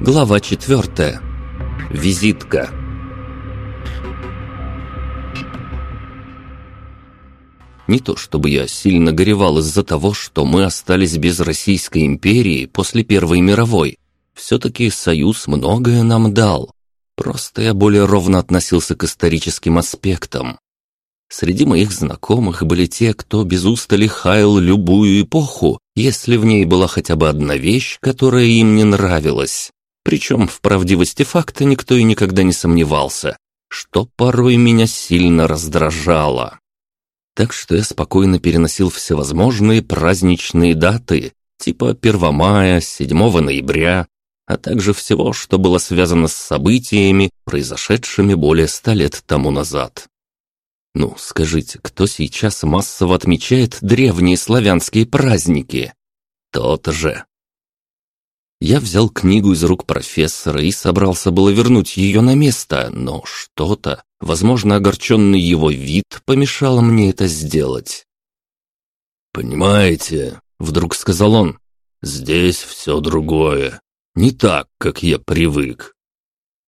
Глава четвертая. Визитка. Не то чтобы я сильно горевал из-за того, что мы остались без Российской империи после Первой мировой. Все-таки Союз многое нам дал. Просто я более ровно относился к историческим аспектам. Среди моих знакомых были те, кто без устали хаял любую эпоху, если в ней была хотя бы одна вещь, которая им не нравилась. Причем в правдивости факта никто и никогда не сомневался, что порой меня сильно раздражало так что я спокойно переносил всевозможные праздничные даты, типа 1 мая, 7 ноября, а также всего, что было связано с событиями, произошедшими более ста лет тому назад. Ну, скажите, кто сейчас массово отмечает древние славянские праздники? Тот же. Я взял книгу из рук профессора и собрался было вернуть ее на место, но что-то, возможно, огорченный его вид, помешало мне это сделать. «Понимаете», — вдруг сказал он, — «здесь все другое, не так, как я привык».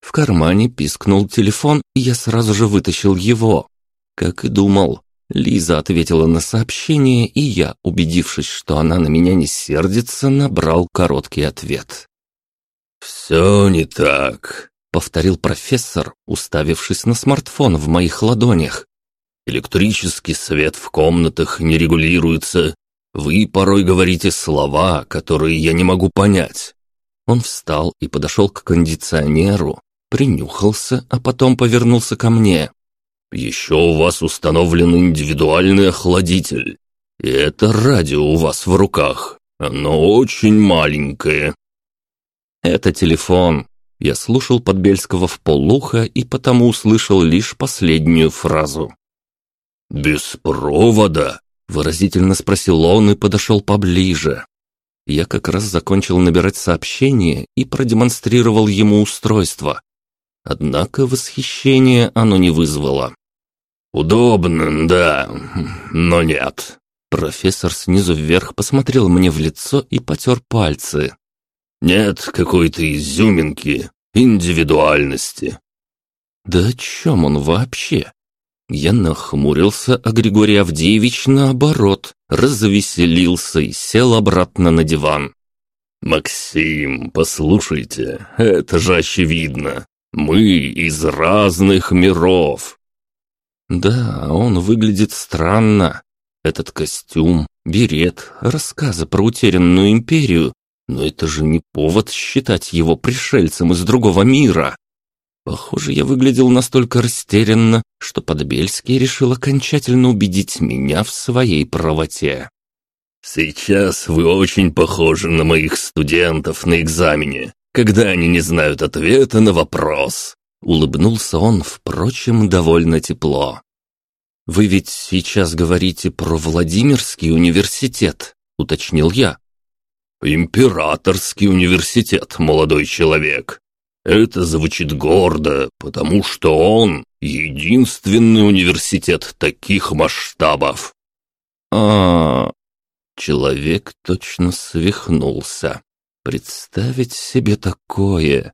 В кармане пискнул телефон, и я сразу же вытащил его. Как и думал, Лиза ответила на сообщение, и я, убедившись, что она на меня не сердится, набрал короткий ответ. «Все не так», — повторил профессор, уставившись на смартфон в моих ладонях. «Электрический свет в комнатах не регулируется. Вы порой говорите слова, которые я не могу понять». Он встал и подошел к кондиционеру, принюхался, а потом повернулся ко мне. Еще у вас установлен индивидуальный охладитель. И это радио у вас в руках. Оно очень маленькое». «Это телефон». Я слушал Подбельского в полуха и потому услышал лишь последнюю фразу. «Без провода?» – выразительно спросил он и подошел поближе. Я как раз закончил набирать сообщение и продемонстрировал ему устройство. Однако восхищение оно не вызвало. «Удобно, да, но нет». Профессор снизу вверх посмотрел мне в лицо и потер пальцы. «Нет какой-то изюминки, индивидуальности». «Да о чем он вообще?» Я нахмурился, а Григорий Авдеевич, наоборот, развеселился и сел обратно на диван. «Максим, послушайте, это же очевидно. Мы из разных миров. Да, он выглядит странно. Этот костюм, берет, рассказы про утерянную империю. Но это же не повод считать его пришельцем из другого мира. Похоже, я выглядел настолько растерянно, что Подбельский решил окончательно убедить меня в своей правоте. «Сейчас вы очень похожи на моих студентов на экзамене, когда они не знают ответа на вопрос. Улыбнулся он, впрочем, довольно тепло. «Вы ведь сейчас говорите про Владимирский университет», — уточнил я. «Императорский университет, молодой человек. Это звучит гордо, потому что он единственный университет таких масштабов». А, человек точно свихнулся. Представить себе такое.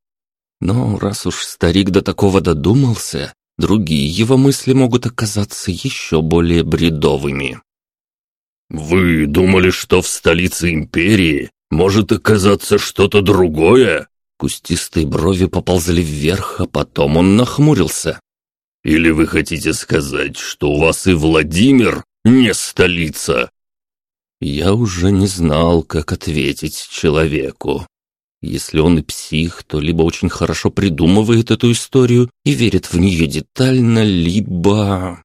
Но раз уж старик до такого додумался, другие его мысли могут оказаться еще более бредовыми. «Вы думали, что в столице империи может оказаться что-то другое?» Кустистые брови поползли вверх, а потом он нахмурился. «Или вы хотите сказать, что у вас и Владимир не столица?» Я уже не знал, как ответить человеку. Если он и псих, то либо очень хорошо придумывает эту историю и верит в нее детально, либо...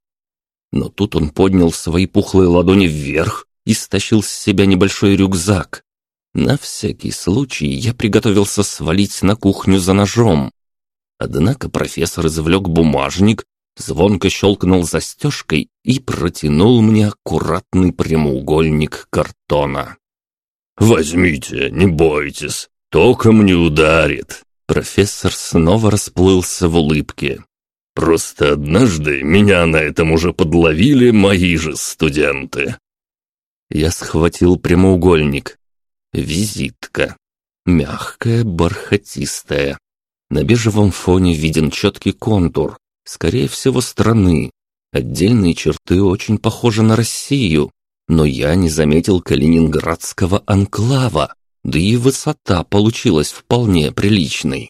Но тут он поднял свои пухлые ладони вверх и стащил с себя небольшой рюкзак. На всякий случай я приготовился свалить на кухню за ножом. Однако профессор извлек бумажник, звонко щелкнул застежкой и протянул мне аккуратный прямоугольник картона. «Возьмите, не бойтесь, током не ударит». Профессор снова расплылся в улыбке. «Просто однажды меня на этом уже подловили мои же студенты». Я схватил прямоугольник. Визитка. Мягкая, бархатистая. На бежевом фоне виден четкий контур, скорее всего, страны. Отдельные черты очень похожи на Россию, но я не заметил калининградского анклава, да и высота получилась вполне приличной.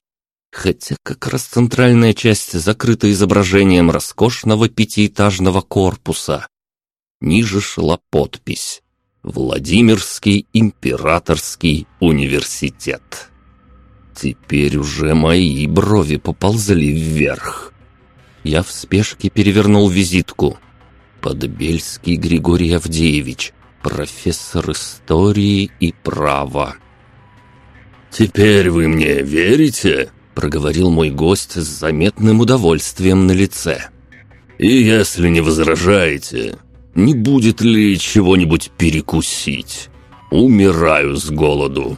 Хотя как раз центральная часть закрыта изображением роскошного пятиэтажного корпуса. Ниже шла подпись Владимирский императорский университет. Теперь уже мои брови поползли вверх. Я в спешке перевернул визитку. Подбельский Григорий Авдеевич, профессор истории и права. «Теперь вы мне верите?» — проговорил мой гость с заметным удовольствием на лице. «И если не возражаете, не будет ли чего-нибудь перекусить? Умираю с голоду».